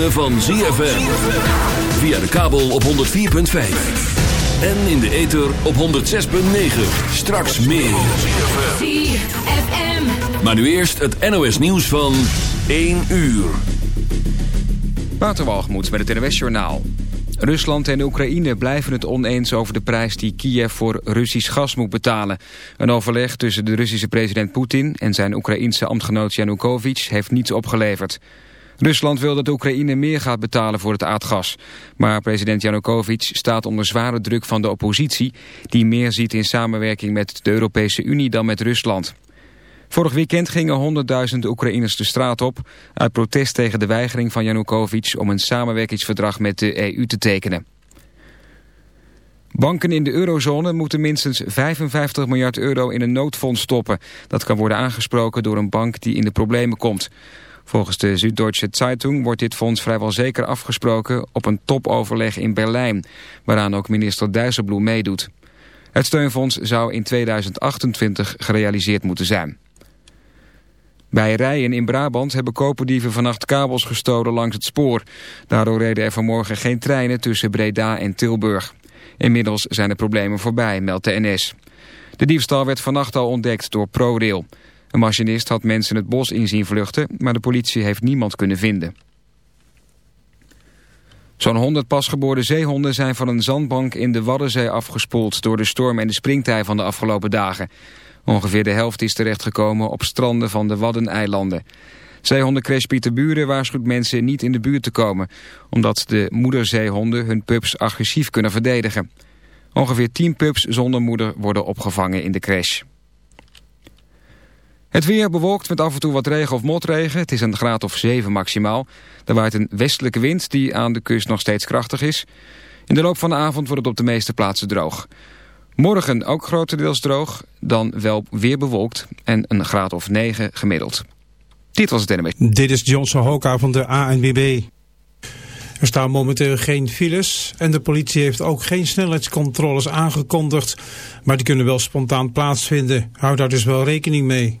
ritme van ZFM. Via de kabel op 104.5. En in de ether op 106.9. Straks meer. ZFM. Maar nu eerst het NOS nieuws van 1 uur. Waterwalgemoed met het NOS Journaal. Rusland en Oekraïne blijven het oneens over de prijs die Kiev voor Russisch gas moet betalen. Een overleg tussen de Russische president Poetin en zijn Oekraïense ambtgenoot Yanukovych heeft niets opgeleverd. Rusland wil dat Oekraïne meer gaat betalen voor het aardgas. Maar president Yanukovych staat onder zware druk van de oppositie... die meer ziet in samenwerking met de Europese Unie dan met Rusland. Vorig weekend gingen 100.000 Oekraïners de straat op... uit protest tegen de weigering van Yanukovych om een samenwerkingsverdrag met de EU te tekenen. Banken in de eurozone moeten minstens 55 miljard euro in een noodfonds stoppen. Dat kan worden aangesproken door een bank die in de problemen komt. Volgens de Süddeutsche Zeitung wordt dit fonds vrijwel zeker afgesproken op een topoverleg in Berlijn, waaraan ook minister Dijsselbloem meedoet. Het steunfonds zou in 2028 gerealiseerd moeten zijn. Bij Rijen in Brabant hebben koperdieven vannacht kabels gestolen langs het spoor. Daardoor reden er vanmorgen geen treinen tussen Breda en Tilburg. Inmiddels zijn de problemen voorbij, meldt de NS. De diefstal werd vannacht al ontdekt door ProRail. Een machinist had mensen het bos in zien vluchten, maar de politie heeft niemand kunnen vinden. Zo'n 100 pasgeboorde zeehonden zijn van een zandbank in de Waddenzee afgespoeld door de storm en de springtij van de afgelopen dagen. Ongeveer de helft is terechtgekomen op stranden van de Waddeneilanden. Zeehondencrash Pieterburen waarschuwt mensen niet in de buurt te komen... omdat de moederzeehonden hun pups agressief kunnen verdedigen. Ongeveer 10 pups zonder moeder worden opgevangen in de crash. Het weer bewolkt met af en toe wat regen of motregen. Het is een graad of 7 maximaal. Er waait een westelijke wind die aan de kust nog steeds krachtig is. In de loop van de avond wordt het op de meeste plaatsen droog. Morgen ook grotendeels droog, dan wel weer bewolkt en een graad of 9 gemiddeld. Dit was het NME. Dit is Johnson Hoka van de ANWB. Er staan momenteel geen files en de politie heeft ook geen snelheidscontroles aangekondigd. Maar die kunnen wel spontaan plaatsvinden. Hou daar dus wel rekening mee.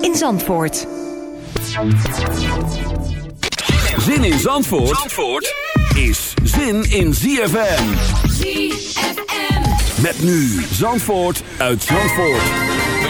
in Zandvoort. Zin in Zandvoort, Zandvoort is zin in ZFM. ZFM. Met nu Zandvoort uit Zandvoort.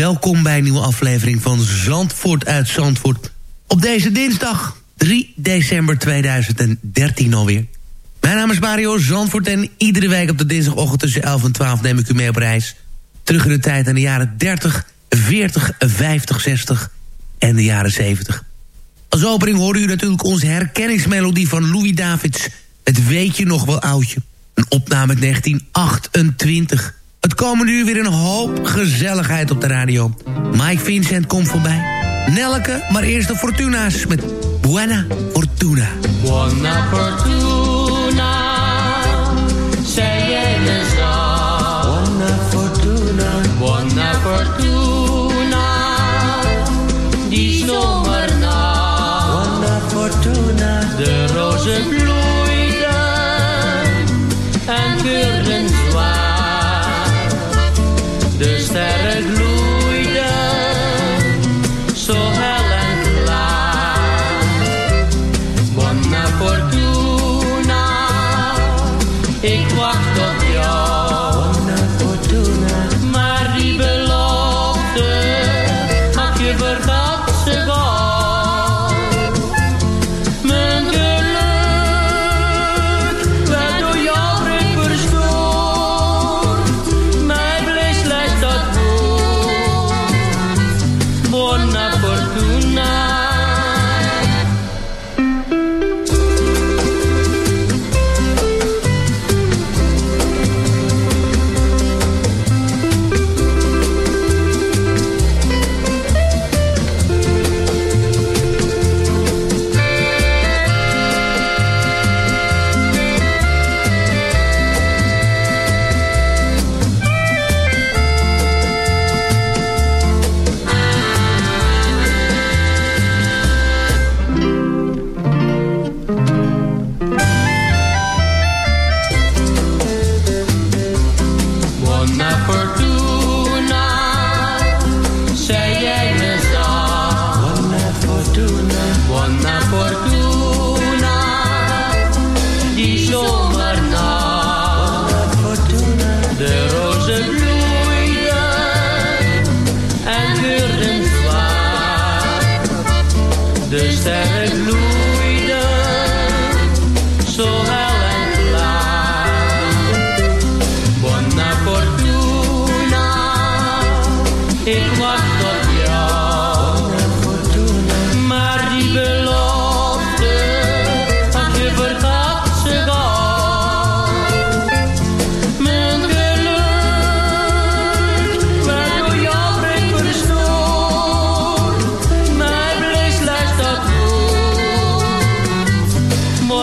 Welkom bij een nieuwe aflevering van Zandvoort uit Zandvoort. Op deze dinsdag 3 december 2013 alweer. Mijn naam is Mario Zandvoort en iedere week op de dinsdagochtend tussen 11 en 12 neem ik u mee op reis. Terug in de tijd aan de jaren 30, 40, 50, 60 en de jaren 70. Als opening hoorde u natuurlijk onze herkenningsmelodie van Louis Davids. Het weet je nog wel oudje. Een opname uit 1928. Het komen nu weer een hoop gezelligheid op de radio. Mike Vincent komt voorbij. Nelke, maar eerst de Fortuna's met Buena Fortuna. Buona fortuna,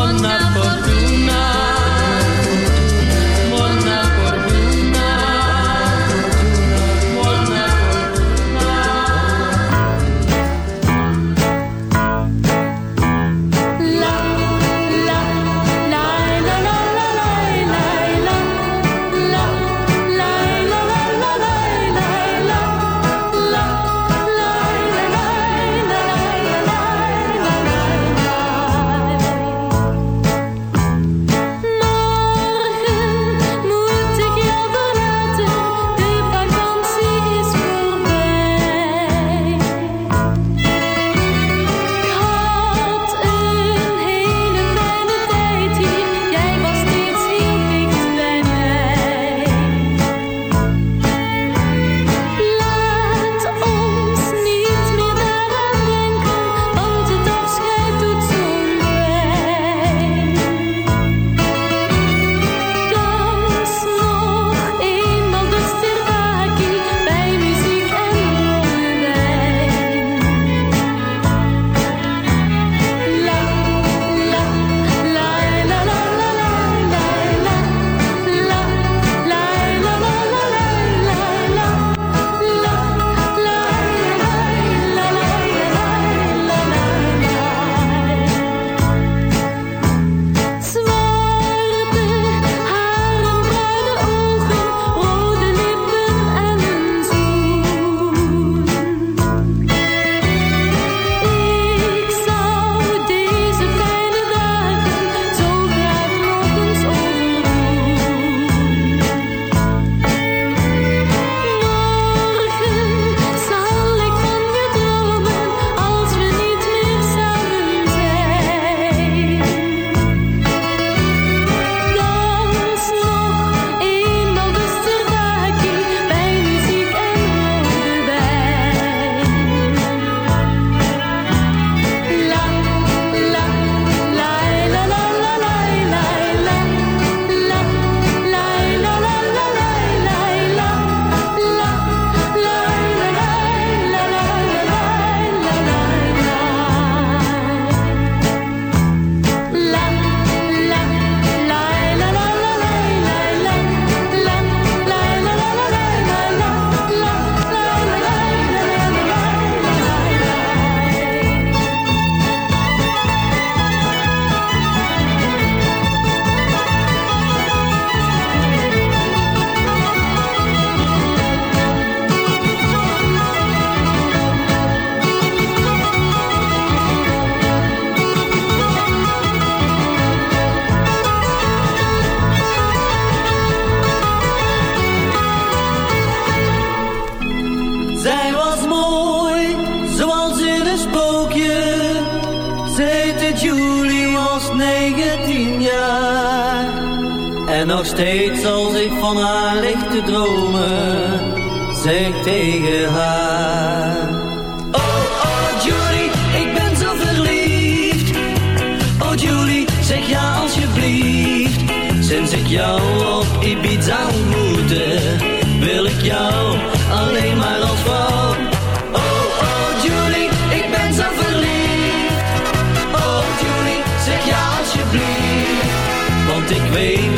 Una fortuna. baby.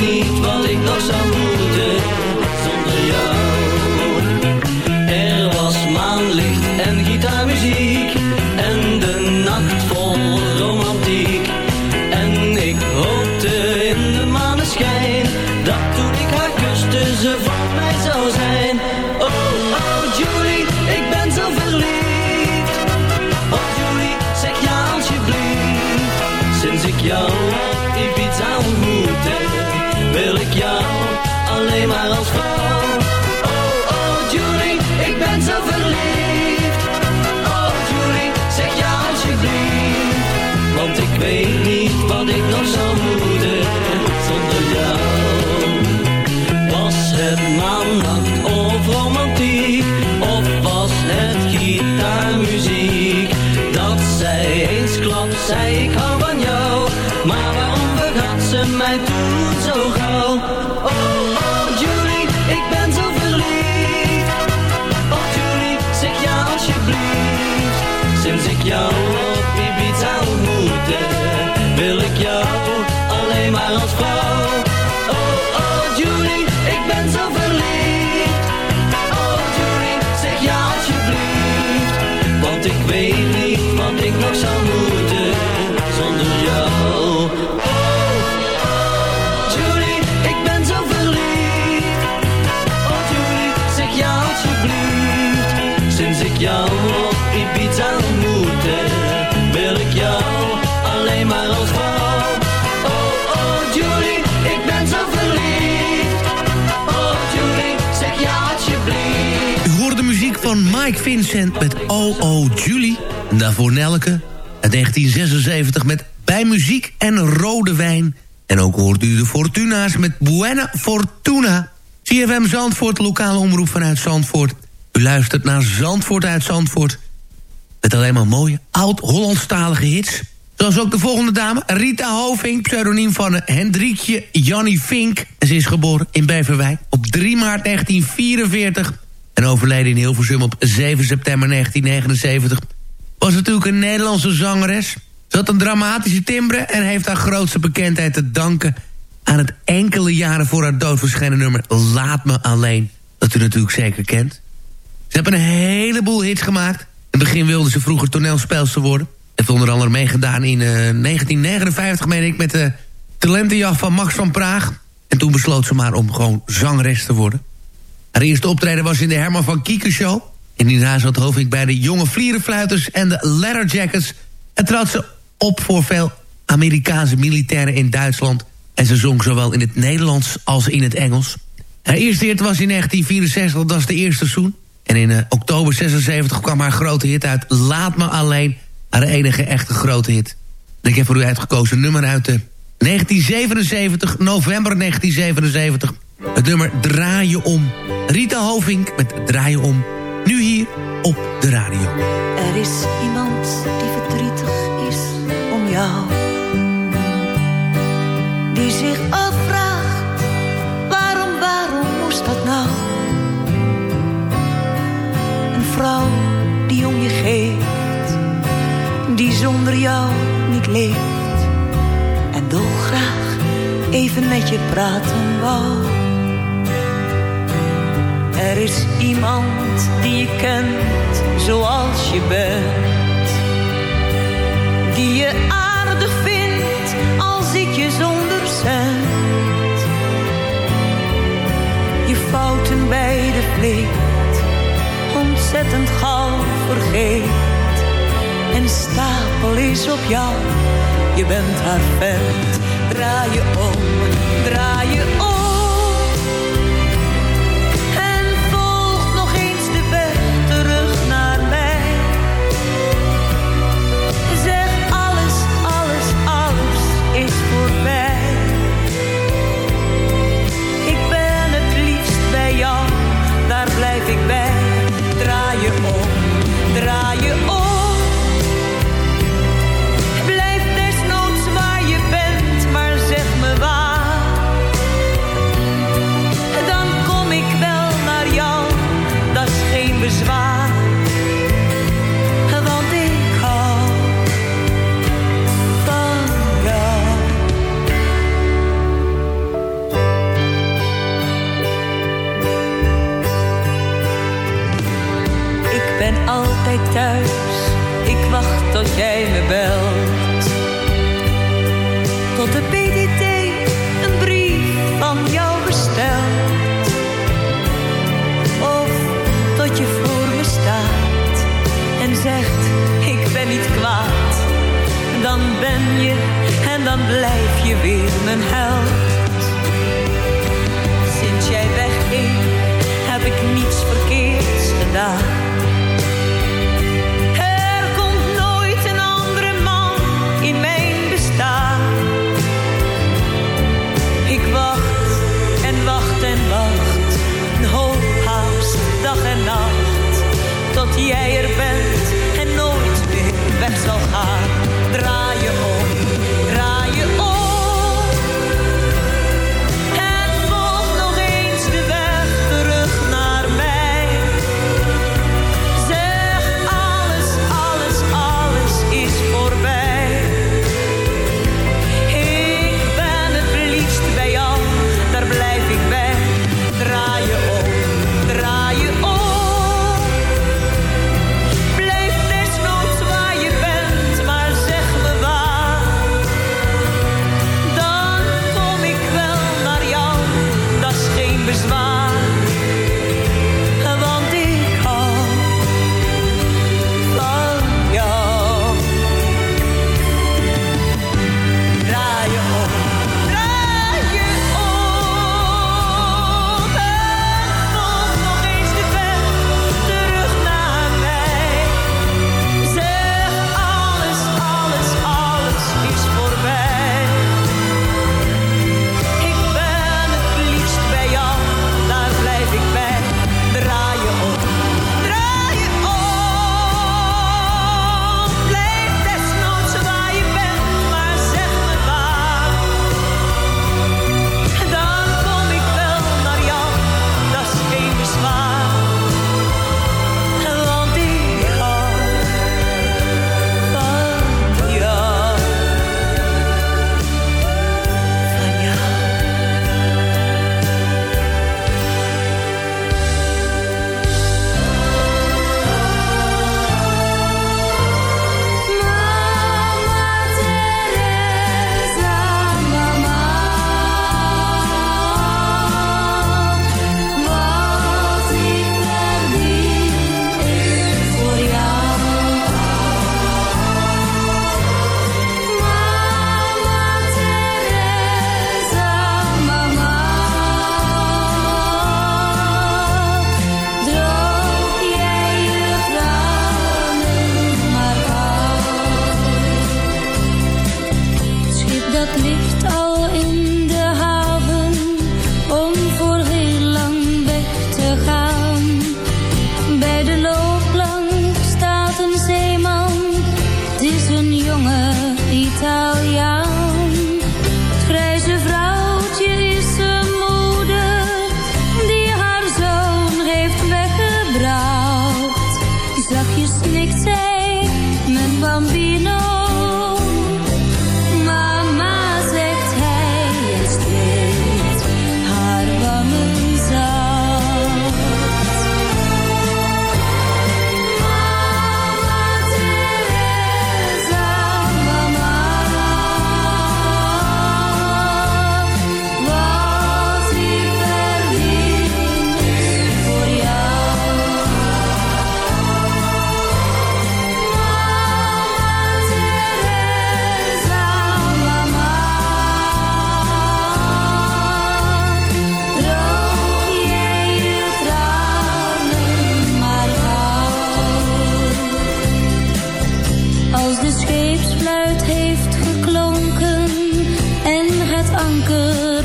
Jou op Ibiza ontmoette, wil ik jou alleen maar als vrouw. Oh, oh, Julie, ik ben zo verliefd. Oh, Julie, zeg ja alsjeblieft. Want ik weet niet wat ik nog zou van Mike Vincent met Oh Oh Julie. En daarvoor Nelke uit 1976 met Bij Muziek en Rode Wijn. En ook hoort u de Fortuna's met Buena Fortuna. CFM Zandvoort, lokale omroep vanuit Zandvoort. U luistert naar Zandvoort uit Zandvoort. Met alleen maar mooie, oud-Hollandstalige hits. Zoals ook de volgende dame, Rita Hoving, pseudoniem van Hendrikje Jannie Vink. En ze is geboren in Beverwijk op 3 maart 1944... en overleden in Hilversum op 7 september 1979. Was natuurlijk een Nederlandse zangeres. Ze had een dramatische timbre en heeft haar grootste bekendheid te danken... aan het enkele jaren voor haar dood verschenen nummer Laat Me Alleen. Dat u natuurlijk zeker kent. Ze hebben een heleboel hits gemaakt. In het begin wilde ze vroeger toneelspeelster worden. Heeft onder andere meegedaan in eh, 1959, meen ik, met de talentenjacht van Max van Praag. En toen besloot ze maar om gewoon zangeres te worden. Haar eerste optreden was in de Herman van Kieken Show. En hierna zat Hovink bij de jonge vlierenfluiters en de Leatherjackets. En trad ze op voor veel Amerikaanse militairen in Duitsland. En ze zong zowel in het Nederlands als in het Engels. Haar eerste hit was in 1964, dat was de eerste seizoen. En in eh, oktober 76 kwam haar grote hit uit Laat Me Alleen. Haar enige echte grote hit. En ik heb voor u uitgekozen nummer uit de 1977, november 1977. Het nummer Draai je om. Rita Hovink met Draai je om. Nu hier op de radio. Er is iemand die verdrietig is om jou. Die zich afvraagt, waarom, waarom moest dat nou? Een vrouw die om je geeft, die zonder jou niet leeft. En dolgraag even met je praten wou. Er is iemand die je kent zoals je bent. Die je aardig vindt al zit je zonder cent. Je fouten bij de vleet ontzettend gauw vergeet. En stapel is op jou, je bent haar vent. Draai je om, draai je om. Blijf je weer mijn held. Sinds jij wegging heb ik niets verkeerds gedaan.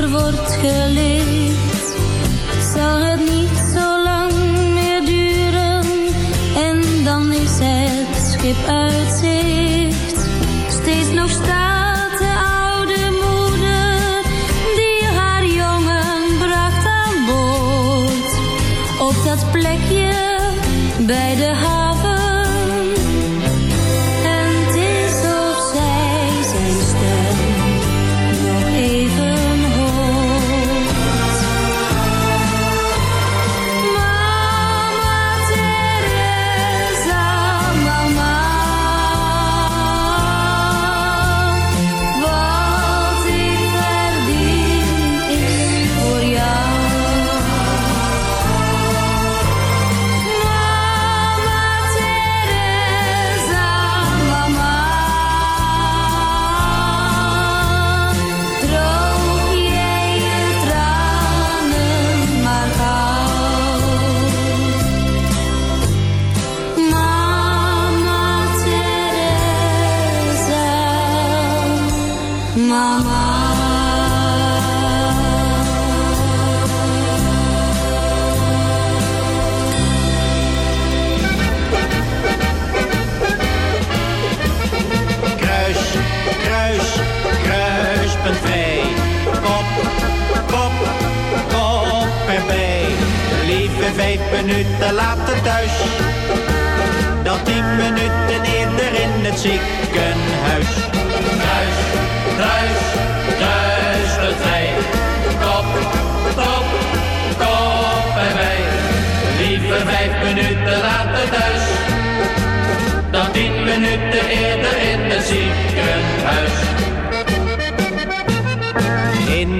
Wordt gelicht, zal het niet zo lang meer duren? En dan is het schip uit zicht. Steeds nog staat de oude moeder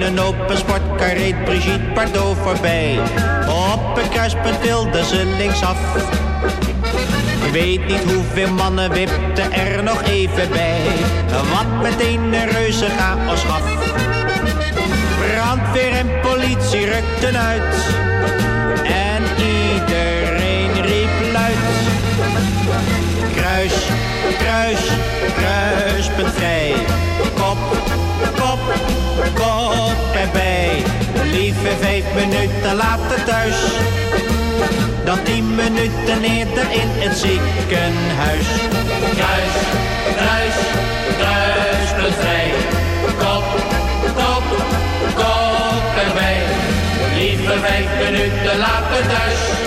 een open sportkar reed Brigitte Bardot voorbij. Op een kruispunt wilde ze linksaf. Ik weet niet hoeveel mannen wipten er nog even bij. Wat meteen een reuze chaos gaf. Brandweer en politie rukten uit. En iedereen riep luid. Kruis, kruis, kruispunt vrij. Kop erbij. Lieve vijf minuten later thuis. Dan tien minuten eerder in het ziekenhuis. Kruis, kruis, kruispunt vrij. Kop, kop, kop erbij. Lieve vijf minuten later thuis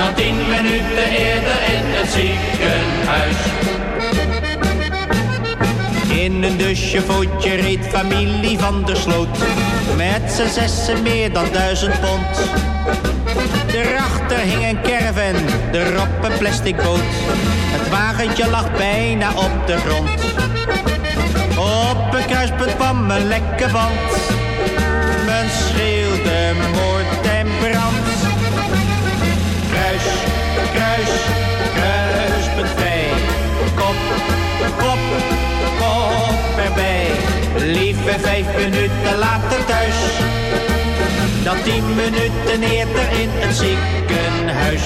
dan tien minuten eerder in het ziekenhuis. In een dusjevootje reed familie van der Sloot. Met z'n zessen meer dan duizend pond. Daarachter hing een caravan, erop een plastic boot. Het wagentje lag bijna op de grond. Op een kruispunt kwam een lekke band. Men schreeuwde moord en brand. Kruis, kruis, kruispunt vrij. Kop, kop, kop erbij. Lieve vijf minuten later thuis. Dan tien minuten eerder in het ziekenhuis.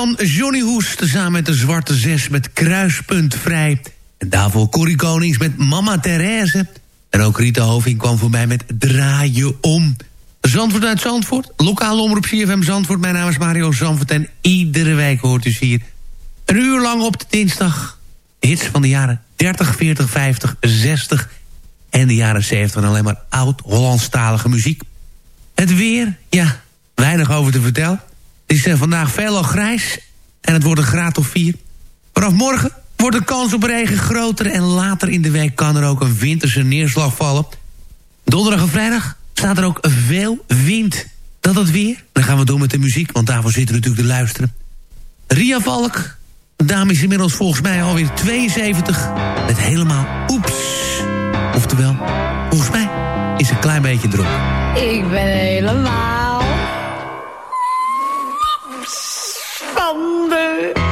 Van Johnny Hoes... samen met de Zwarte Zes met Kruispunt Vrij. En daarvoor Corrie Konings met Mama Therese. En ook Rita Hoving kwam voorbij met Draai je om. Zandvoort uit Zandvoort, lokaal omroep CFM Zandvoort. Mijn naam is Mario Zandvoort en iedere week hoort u hier... een uur lang op de dinsdag hits van de jaren 30, 40, 50, 60 en de jaren 70. En alleen maar oud-Hollandstalige muziek. Het weer, ja, weinig over te vertellen. Het is vandaag veelal grijs en het wordt een graad of 4. Vanaf morgen wordt de kans op regen groter... en later in de week kan er ook een winterse neerslag vallen. Donderdag en vrijdag staat er ook veel wind. Dat het weer? Dan gaan we door met de muziek, want daarvoor zitten we natuurlijk te luisteren. Ria Valk, dame is inmiddels volgens mij alweer 72... met helemaal oeps. Oftewel, volgens mij is een klein beetje dronken. Ik ben helemaal van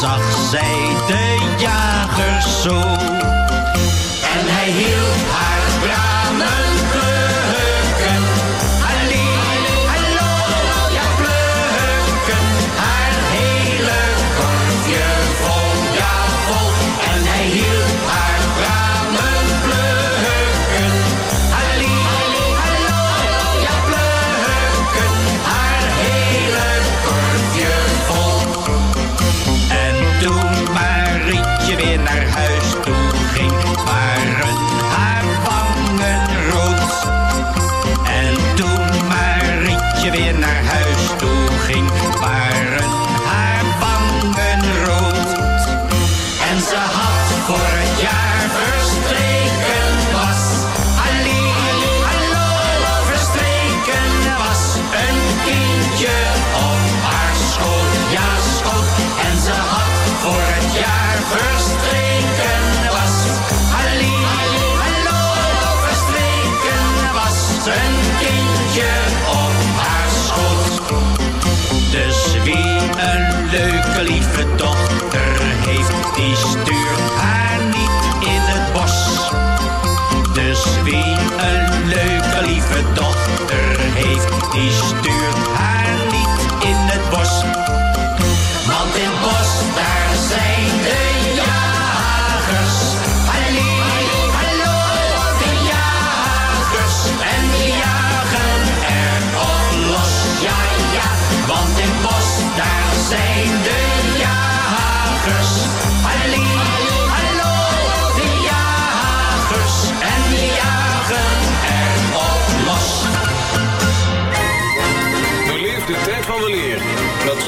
zag zij de jagers zo. En hij hield die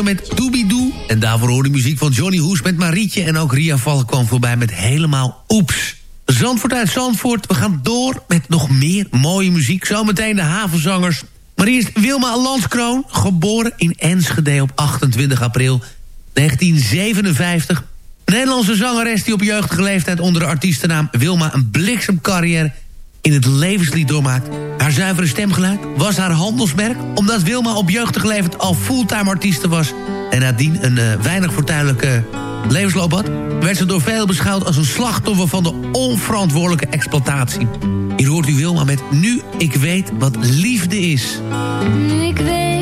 met Doobie-Doo. En daarvoor hoorde muziek van Johnny Hoes met Marietje. En ook Ria Valk kwam voorbij met helemaal Oeps. Zandvoort uit Zandvoort. We gaan door met nog meer mooie muziek. Zometeen de havenzangers. Maar eerst Wilma Landskroon, geboren in Enschede op 28 april 1957. Een Nederlandse zangeres die op jeugdige leeftijd onder de artiestennaam Wilma een bliksemcarrière in het levenslied doormaakt. Haar zuivere stemgeluid was haar handelsmerk... omdat Wilma op jeugdige leeftijd al fulltime artieste was... en nadien een uh, weinig fortuinlijke levensloop had... werd ze door velen beschouwd als een slachtoffer van de onverantwoordelijke exploitatie. Hier hoort u Wilma met Nu ik weet wat liefde is. Nu ik weet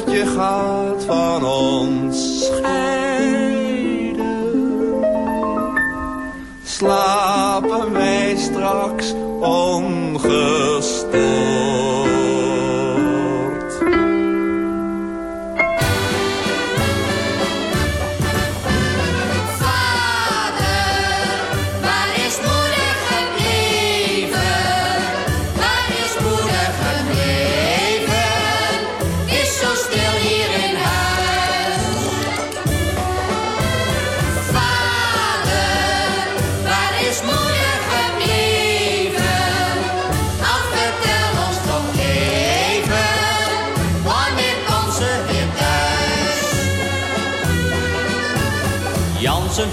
zonnetje gaat van ons scheiden. Slapen wij straks ongestoord.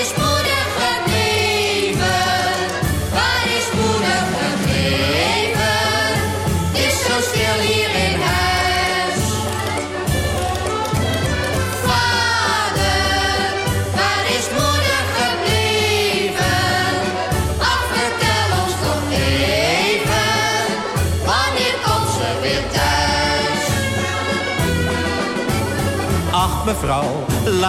is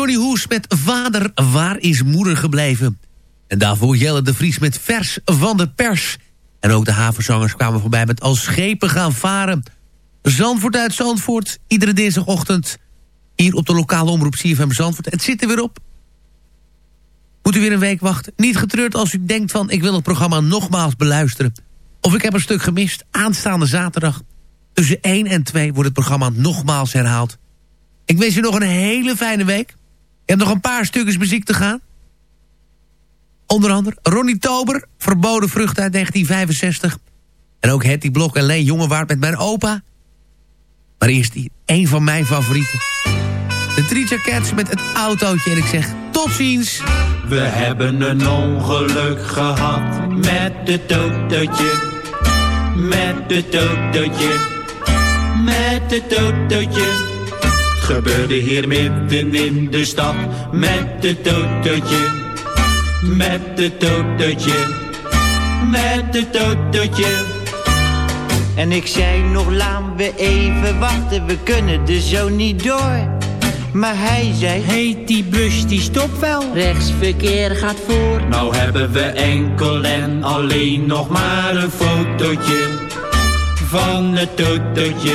Johnny Hoes met Vader, waar is moeder gebleven? En daarvoor Jelle de Vries met Vers van de Pers. En ook de havenzangers kwamen voorbij met Als schepen gaan varen. Zandvoort uit Zandvoort, iedere dinsdagochtend... hier op de lokale omroep CFM Zandvoort. Het zit er weer op. Moet u weer een week wachten? Niet getreurd als u denkt van... ik wil het programma nogmaals beluisteren. Of ik heb een stuk gemist. Aanstaande zaterdag tussen 1 en 2 wordt het programma nogmaals herhaald. Ik wens u nog een hele fijne week. Ik heb nog een paar stukjes muziek te gaan. Onder andere Ronnie Tober, Verboden Vrucht uit 1965. En ook Hetty Blok en Leen Jongewaard met mijn opa. Maar eerst die, een van mijn favorieten. De Tricia Cats met het autootje. En ik zeg tot ziens. We hebben een ongeluk gehad met het autootje. Met het autootje. Met het autootje. Gebeurde hier midden in de stad. Met het autootje. Met het autootje. Met het autootje. En ik zei nog, laten we even wachten, we kunnen er zo niet door. Maar hij zei, Heet die bus die stopt wel. rechtsverkeer gaat voor. Nou hebben we enkel en alleen nog maar een fotootje van het autootje,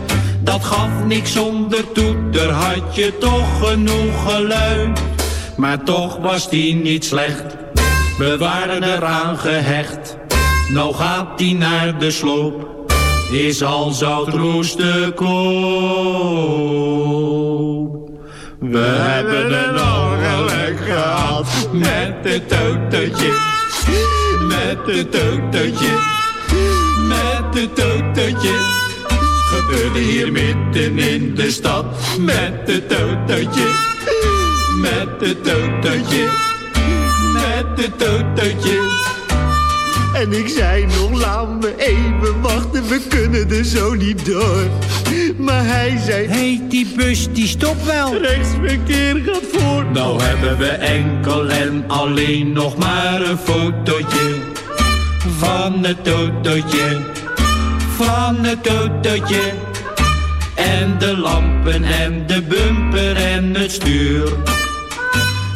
Dat gaf niks zonder toeter, had je toch genoeg geluid. Maar toch was die niet slecht, we waren eraan gehecht. Nou gaat die naar de sloop, is al zout roest te koop. We hebben een ongeluk gehad met het autootje, met het autootje, met het autootje. Gebeurde hier midden in de stad met het autootje, met het autootje, met het autootje. En ik zei nog, laat me even wachten, we kunnen er zo niet door. Maar hij zei, Heet die bus die stopt wel. rechtsverkeer gaat voor. Nou hebben we enkel en alleen nog maar een fotootje van het autootje, van het autootje. En de lampen en de bumper en het stuur.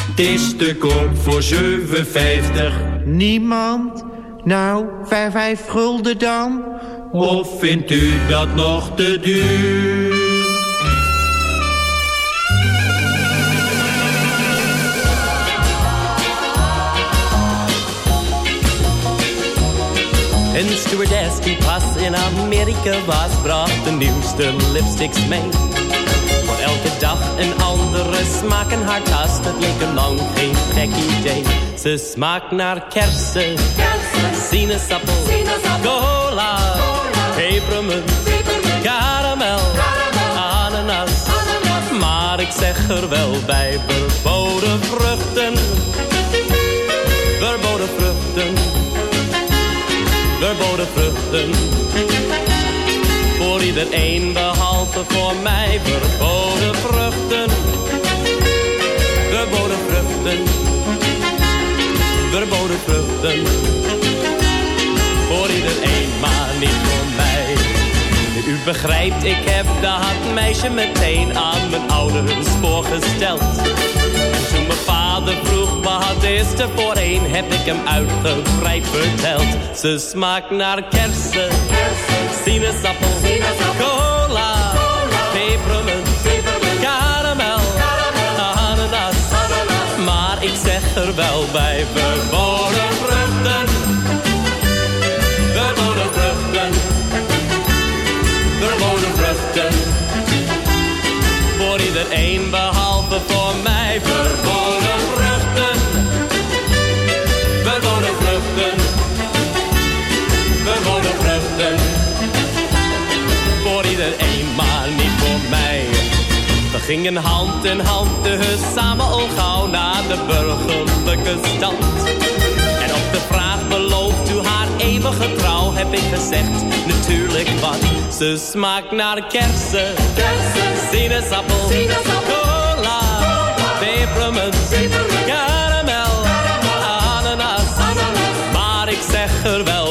Het is te koop voor 7,50. Niemand? Nou, vijf, vijf gulden dan? Of vindt u dat nog te duur? Stewardess die pas in Amerika was, bracht de nieuwste lipsticks mee. Voor elke dag een andere smaak in haar tas, dat leek er lang geen gek idee. Ze smaakt naar kersen, sinaasappel, cola, pepermunt, karamel, ananas. Maar ik zeg er wel bij, verboden vruchten, verboden vruchten verboden vruchten. Voor iedereen behalve voor mij verboden vruchten. Verboden vruchten. Verboden vruchten. Voor iedereen, maar niet voor mij. U begrijpt, ik heb dat meisje meteen aan mijn ouders voorgesteld. En toen mijn vader vroeg wat is er voor een, heb ik hem uitgebreid verteld. Ze smaakt naar kersen, sinaasappel, cola, pepermunt, karamel, ananas. Maar ik zeg er wel bij verboden gingen hand in hand dus samen al gauw naar de burgerlijke stand. En op de vraag belooft u haar eeuwige trouw heb ik gezegd, natuurlijk wat. Ze smaakt naar kersen, kersen. sinaasappel, cola, pepermunt, karamel, ananas. Maar ik zeg er wel